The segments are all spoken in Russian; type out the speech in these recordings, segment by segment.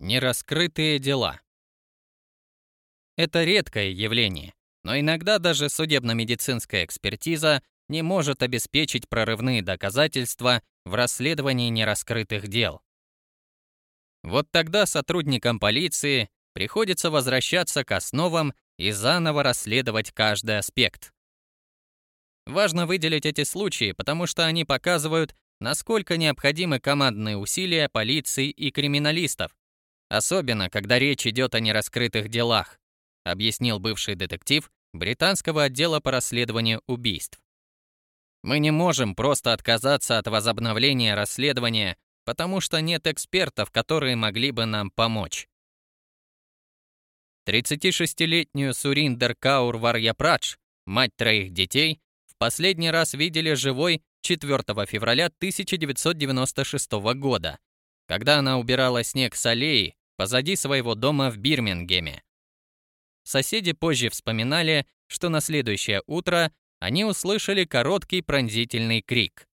Нераскрытые дела. Это редкое явление, но иногда даже судебно-медицинская экспертиза не может обеспечить прорывные доказательства в расследовании нераскрытых дел. Вот тогда сотрудникам полиции приходится возвращаться к основам и заново расследовать каждый аспект. Важно выделить эти случаи, потому что они показывают, насколько необходимы командные усилия полиции и криминалистов, особенно когда речь идет о нераскрытых делах, объяснил бывший детектив британского отдела по расследованию убийств. Мы не можем просто отказаться от возобновления расследования, потому что нет экспертов, которые могли бы нам помочь. 36-летнюю Суриндер Каур Варьяпрадж, мать троих детей, последний раз видели живой 4 февраля 1996 года, когда она убирала снег с аллеи позади своего дома в Бирмингеме. Соседи позже вспоминали, что на следующее утро они услышали короткий пронзительный крик.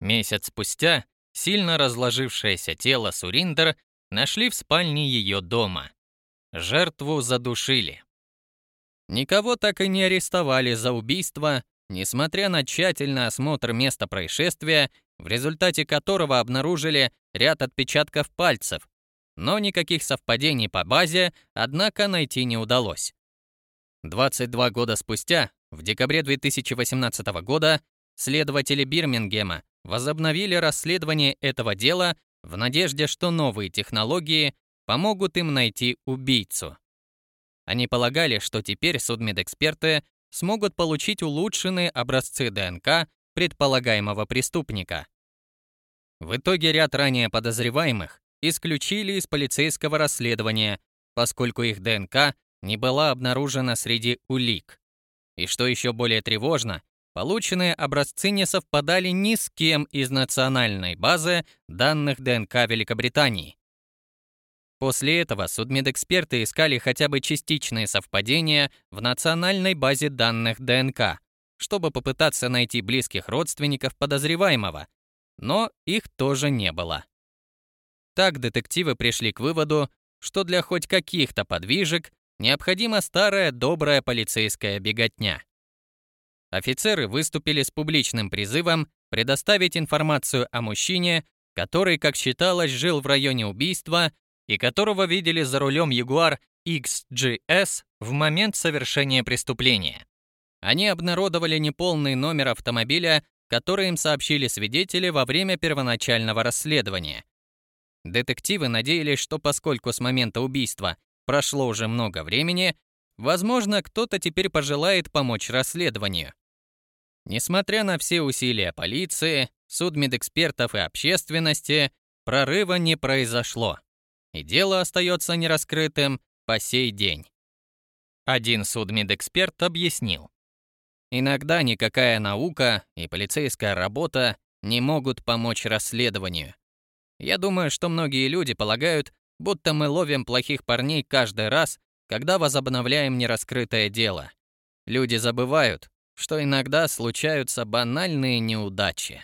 Месяц спустя сильно разложившееся тело Суриндер нашли в спальне ее дома. Жертву задушили. Никого так и не арестовали за убийство, Несмотря на тщательный осмотр места происшествия, в результате которого обнаружили ряд отпечатков пальцев, но никаких совпадений по базе, однако, найти не удалось. 22 года спустя, в декабре 2018 года, следователи Бирмингема возобновили расследование этого дела в надежде, что новые технологии помогут им найти убийцу. Они полагали, что теперь судмедэксперты смогут получить улучшенные образцы ДНК предполагаемого преступника. В итоге ряд ранее подозреваемых исключили из полицейского расследования, поскольку их ДНК не была обнаружена среди улик. И что еще более тревожно, полученные образцы не совпадали ни с кем из национальной базы данных ДНК Великобритании. После этого судмедэксперты искали хотя бы частичные совпадения в национальной базе данных ДНК, чтобы попытаться найти близких родственников подозреваемого, но их тоже не было. Так детективы пришли к выводу, что для хоть каких-то подвижек необходима старая добрая полицейская беготня. Офицеры выступили с публичным призывом предоставить информацию о мужчине, который, как считалось, жил в районе убийства и которого видели за рулем Jaguar XGS в момент совершения преступления. Они обнародовали неполный номер автомобиля, который им сообщили свидетели во время первоначального расследования. Детективы надеялись, что поскольку с момента убийства прошло уже много времени, возможно, кто-то теперь пожелает помочь расследованию. Несмотря на все усилия полиции, судмедэкспертов и общественности, прорыва не произошло и дело остается нераскрытым по сей день. Один судмедэксперт объяснил. Иногда никакая наука и полицейская работа не могут помочь расследованию. Я думаю, что многие люди полагают, будто мы ловим плохих парней каждый раз, когда возобновляем нераскрытое дело. Люди забывают, что иногда случаются банальные неудачи.